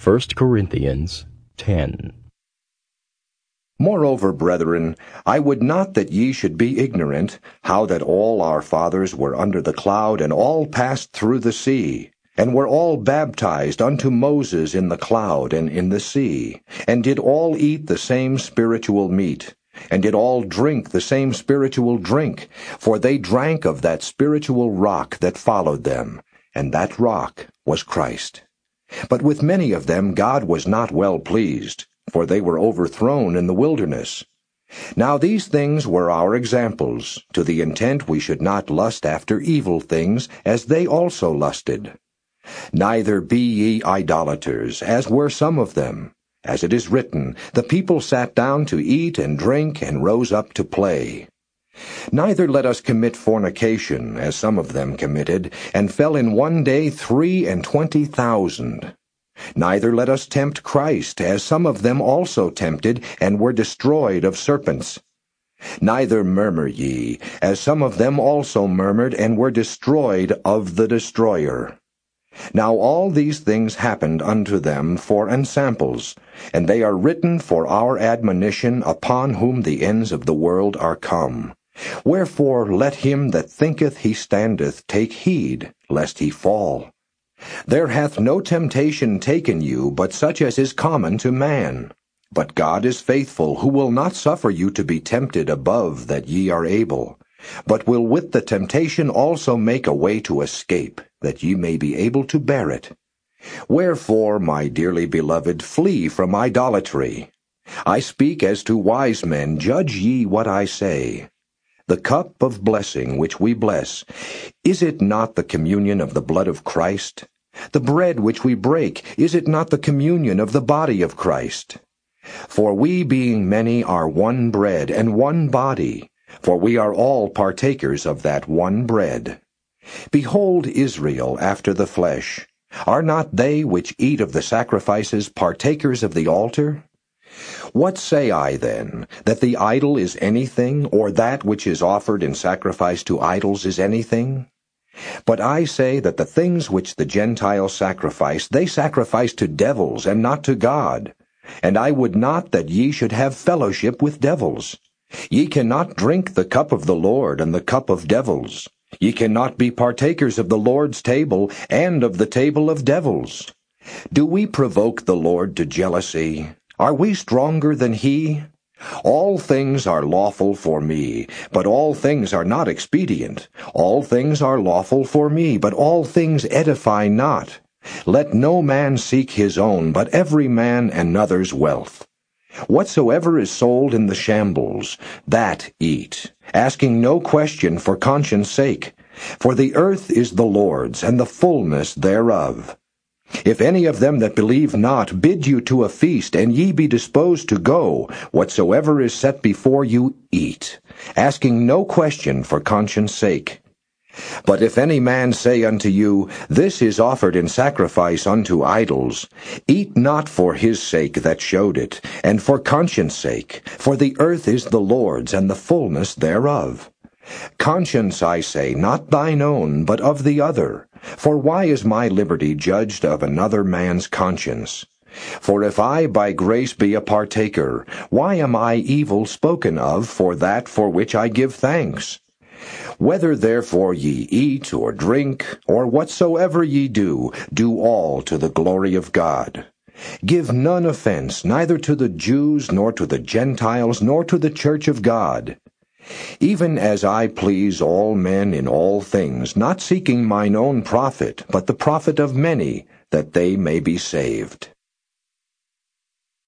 1 Corinthians 10. Moreover, brethren, I would not that ye should be ignorant, how that all our fathers were under the cloud, and all passed through the sea, and were all baptized unto Moses in the cloud and in the sea, and did all eat the same spiritual meat, and did all drink the same spiritual drink, for they drank of that spiritual rock that followed them, and that rock was Christ. But with many of them God was not well pleased, for they were overthrown in the wilderness. Now these things were our examples, to the intent we should not lust after evil things, as they also lusted. Neither be ye idolaters, as were some of them. As it is written, The people sat down to eat and drink, and rose up to play. Neither let us commit fornication, as some of them committed, and fell in one day three and twenty thousand. Neither let us tempt Christ, as some of them also tempted, and were destroyed of serpents. Neither murmur ye, as some of them also murmured, and were destroyed of the destroyer. Now all these things happened unto them for ensamples, and they are written for our admonition upon whom the ends of the world are come. Wherefore let him that thinketh he standeth take heed, lest he fall. There hath no temptation taken you but such as is common to man. But God is faithful, who will not suffer you to be tempted above that ye are able, but will with the temptation also make a way to escape, that ye may be able to bear it. Wherefore, my dearly beloved, flee from idolatry. I speak as to wise men, judge ye what I say. The cup of blessing which we bless, is it not the communion of the blood of Christ? The bread which we break, is it not the communion of the body of Christ? For we being many are one bread and one body, for we are all partakers of that one bread. Behold Israel after the flesh. Are not they which eat of the sacrifices partakers of the altar? What say I then? That the idol is anything, or that which is offered in sacrifice to idols is anything? But I say that the things which the Gentiles sacrifice, they sacrifice to devils, and not to God. And I would not that ye should have fellowship with devils. Ye cannot drink the cup of the Lord and the cup of devils. Ye cannot be partakers of the Lord's table and of the table of devils. Do we provoke the Lord to jealousy? Are we stronger than he? All things are lawful for me, but all things are not expedient. All things are lawful for me, but all things edify not. Let no man seek his own, but every man another's wealth. Whatsoever is sold in the shambles, that eat, asking no question for conscience sake. For the earth is the Lord's, and the fullness thereof. If any of them that believe not bid you to a feast, and ye be disposed to go, whatsoever is set before you, eat, asking no question for conscience sake. But if any man say unto you, This is offered in sacrifice unto idols, eat not for his sake that showed it, and for conscience sake, for the earth is the Lord's, and the fullness thereof. Conscience, I say, not thine own, but of the other. For why is my liberty judged of another man's conscience? For if I by grace be a partaker, why am I evil spoken of for that for which I give thanks? Whether therefore ye eat or drink, or whatsoever ye do, do all to the glory of God. Give none offense neither to the Jews, nor to the Gentiles, nor to the church of God. Even as I please all men in all things, not seeking mine own profit, but the profit of many, that they may be saved.